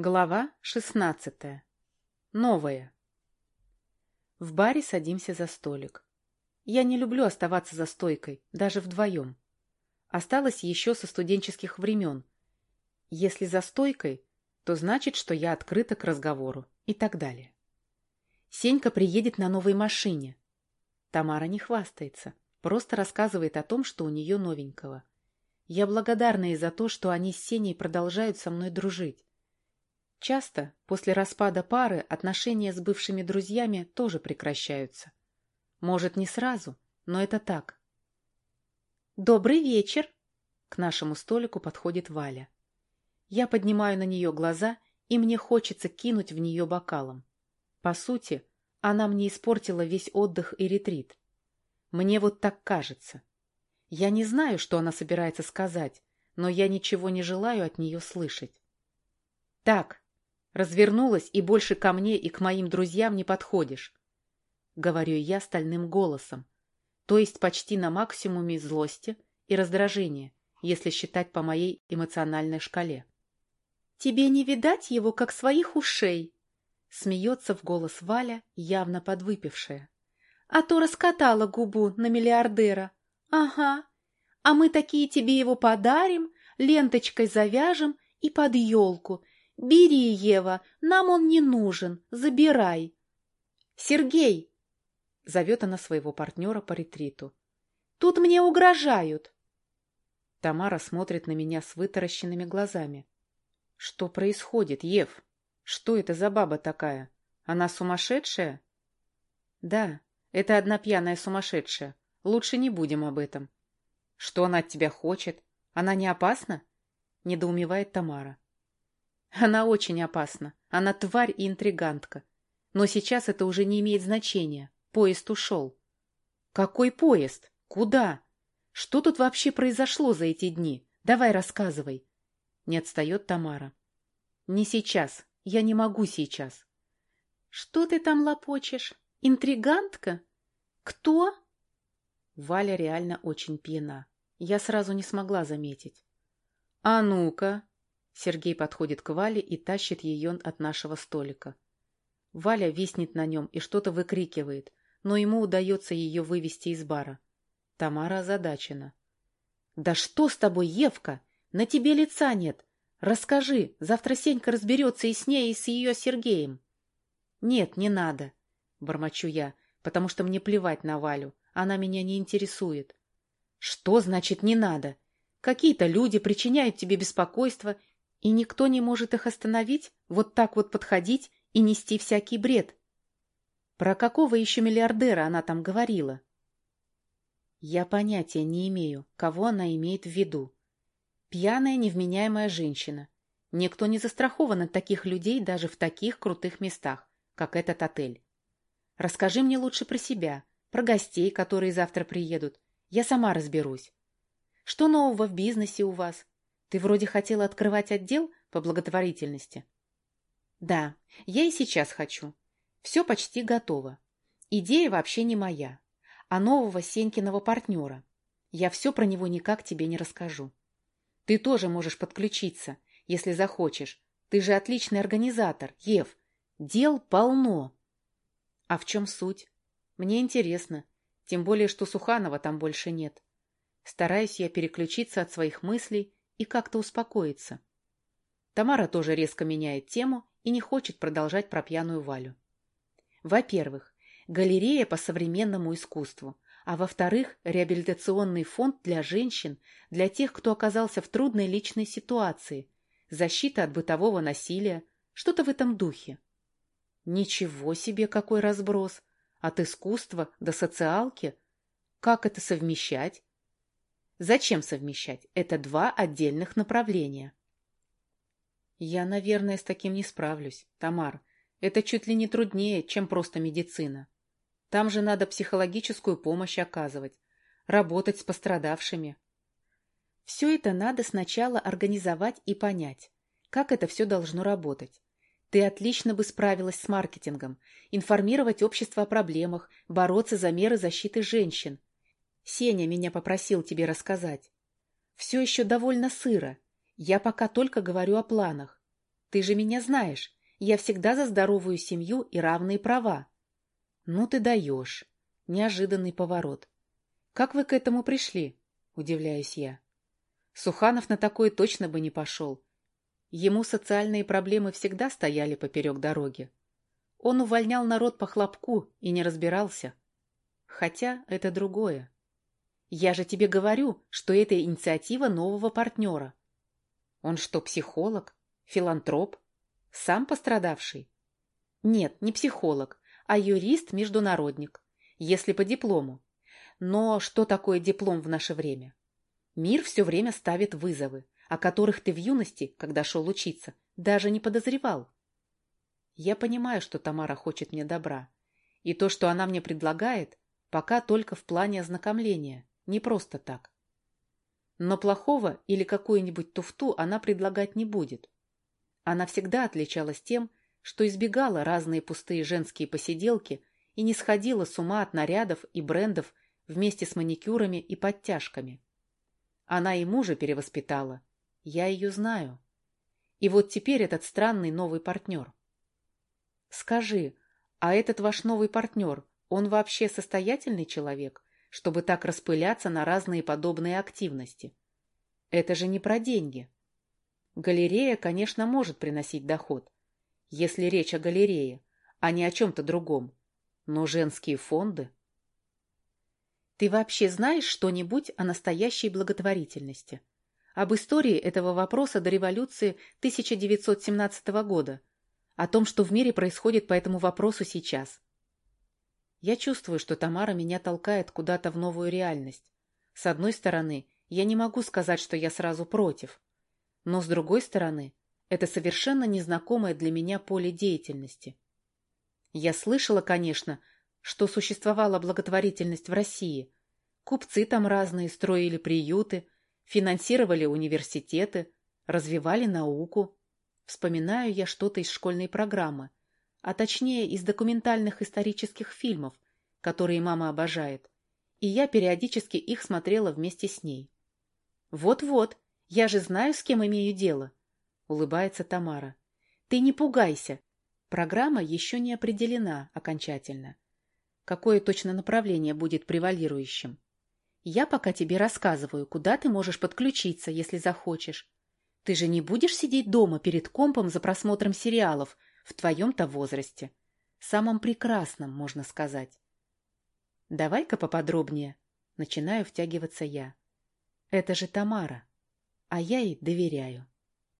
Глава шестнадцатая. Новая. В баре садимся за столик. Я не люблю оставаться за стойкой, даже вдвоем. Осталось еще со студенческих времен. Если за стойкой, то значит, что я открыта к разговору и так далее. Сенька приедет на новой машине. Тамара не хвастается, просто рассказывает о том, что у нее новенького. Я благодарна ей за то, что они с Сеней продолжают со мной дружить. Часто после распада пары отношения с бывшими друзьями тоже прекращаются. Может, не сразу, но это так. «Добрый вечер!» К нашему столику подходит Валя. Я поднимаю на нее глаза, и мне хочется кинуть в нее бокалом. По сути, она мне испортила весь отдых и ретрит. Мне вот так кажется. Я не знаю, что она собирается сказать, но я ничего не желаю от нее слышать. «Так, Развернулась и больше ко мне и к моим друзьям не подходишь. Говорю я стальным голосом, то есть почти на максимуме злости и раздражения, если считать по моей эмоциональной шкале. «Тебе не видать его, как своих ушей!» Смеется в голос Валя, явно подвыпившая. «А то раскатала губу на миллиардера. Ага. А мы такие тебе его подарим, ленточкой завяжем и под елку, «Бери, Ева, нам он не нужен, забирай». «Сергей!» — зовет она своего партнера по ретриту. «Тут мне угрожают!» Тамара смотрит на меня с вытаращенными глазами. «Что происходит, Ев? Что это за баба такая? Она сумасшедшая?» «Да, это одна пьяная сумасшедшая. Лучше не будем об этом». «Что она от тебя хочет? Она не опасна?» — недоумевает Тамара. Она очень опасна. Она тварь и интригантка. Но сейчас это уже не имеет значения. Поезд ушел. Какой поезд? Куда? Что тут вообще произошло за эти дни? Давай рассказывай. Не отстает Тамара. Не сейчас. Я не могу сейчас. Что ты там лопочешь? Интригантка? Кто? Валя реально очень пьяна. Я сразу не смогла заметить. А ну-ка, Сергей подходит к Вале и тащит ее от нашего столика. Валя виснет на нем и что-то выкрикивает, но ему удается ее вывести из бара. Тамара озадачена. — Да что с тобой, Евка? На тебе лица нет. Расскажи, завтра Сенька разберется и с ней, и с ее Сергеем. — Нет, не надо, — бормочу я, потому что мне плевать на Валю, она меня не интересует. — Что значит «не надо»? Какие-то люди причиняют тебе беспокойство и никто не может их остановить, вот так вот подходить и нести всякий бред. Про какого еще миллиардера она там говорила? Я понятия не имею, кого она имеет в виду. Пьяная, невменяемая женщина. Никто не застрахован от таких людей даже в таких крутых местах, как этот отель. Расскажи мне лучше про себя, про гостей, которые завтра приедут. Я сама разберусь. Что нового в бизнесе у вас? Ты вроде хотела открывать отдел по благотворительности. Да, я и сейчас хочу. Все почти готово. Идея вообще не моя, а нового Сенькиного партнера. Я все про него никак тебе не расскажу. Ты тоже можешь подключиться, если захочешь. Ты же отличный организатор, Ев. Дел полно. А в чем суть? Мне интересно. Тем более, что Суханова там больше нет. Стараюсь я переключиться от своих мыслей и как-то успокоиться. Тамара тоже резко меняет тему и не хочет продолжать про пьяную Валю. Во-первых, галерея по современному искусству, а во-вторых, реабилитационный фонд для женщин, для тех, кто оказался в трудной личной ситуации, защита от бытового насилия, что-то в этом духе. Ничего себе, какой разброс! От искусства до социалки? Как это совмещать? Зачем совмещать? Это два отдельных направления. Я, наверное, с таким не справлюсь, Тамар. Это чуть ли не труднее, чем просто медицина. Там же надо психологическую помощь оказывать, работать с пострадавшими. Все это надо сначала организовать и понять, как это все должно работать. Ты отлично бы справилась с маркетингом, информировать общество о проблемах, бороться за меры защиты женщин, Сеня меня попросил тебе рассказать. Все еще довольно сыро. Я пока только говорю о планах. Ты же меня знаешь. Я всегда за здоровую семью и равные права. Ну ты даешь. Неожиданный поворот. Как вы к этому пришли? Удивляюсь я. Суханов на такое точно бы не пошел. Ему социальные проблемы всегда стояли поперек дороги. Он увольнял народ по хлопку и не разбирался. Хотя это другое. Я же тебе говорю, что это инициатива нового партнера. Он что, психолог? Филантроп? Сам пострадавший? Нет, не психолог, а юрист-международник, если по диплому. Но что такое диплом в наше время? Мир все время ставит вызовы, о которых ты в юности, когда шел учиться, даже не подозревал. Я понимаю, что Тамара хочет мне добра. И то, что она мне предлагает, пока только в плане ознакомления, не просто так. Но плохого или какую-нибудь туфту она предлагать не будет. Она всегда отличалась тем, что избегала разные пустые женские посиделки и не сходила с ума от нарядов и брендов вместе с маникюрами и подтяжками. Она и мужа перевоспитала. Я ее знаю. И вот теперь этот странный новый партнер. Скажи, а этот ваш новый партнер, он вообще состоятельный человек, чтобы так распыляться на разные подобные активности? Это же не про деньги. Галерея, конечно, может приносить доход, если речь о галерее, а не о чем-то другом. Но женские фонды... Ты вообще знаешь что-нибудь о настоящей благотворительности? Об истории этого вопроса до революции 1917 года, о том, что в мире происходит по этому вопросу сейчас. Я чувствую, что Тамара меня толкает куда-то в новую реальность. С одной стороны, я не могу сказать, что я сразу против. Но с другой стороны, это совершенно незнакомое для меня поле деятельности. Я слышала, конечно, что существовала благотворительность в России. Купцы там разные строили приюты, финансировали университеты, развивали науку. Вспоминаю я что-то из школьной программы, а точнее из документальных исторических фильмов, которые мама обожает, и я периодически их смотрела вместе с ней. «Вот-вот, я же знаю, с кем имею дело», — улыбается Тамара. «Ты не пугайся. Программа еще не определена окончательно. Какое точно направление будет превалирующим? Я пока тебе рассказываю, куда ты можешь подключиться, если захочешь. Ты же не будешь сидеть дома перед компом за просмотром сериалов в твоем-то возрасте. Самом прекрасном, можно сказать. Давай-ка поподробнее. Начинаю втягиваться я. Это же Тамара, а я ей доверяю.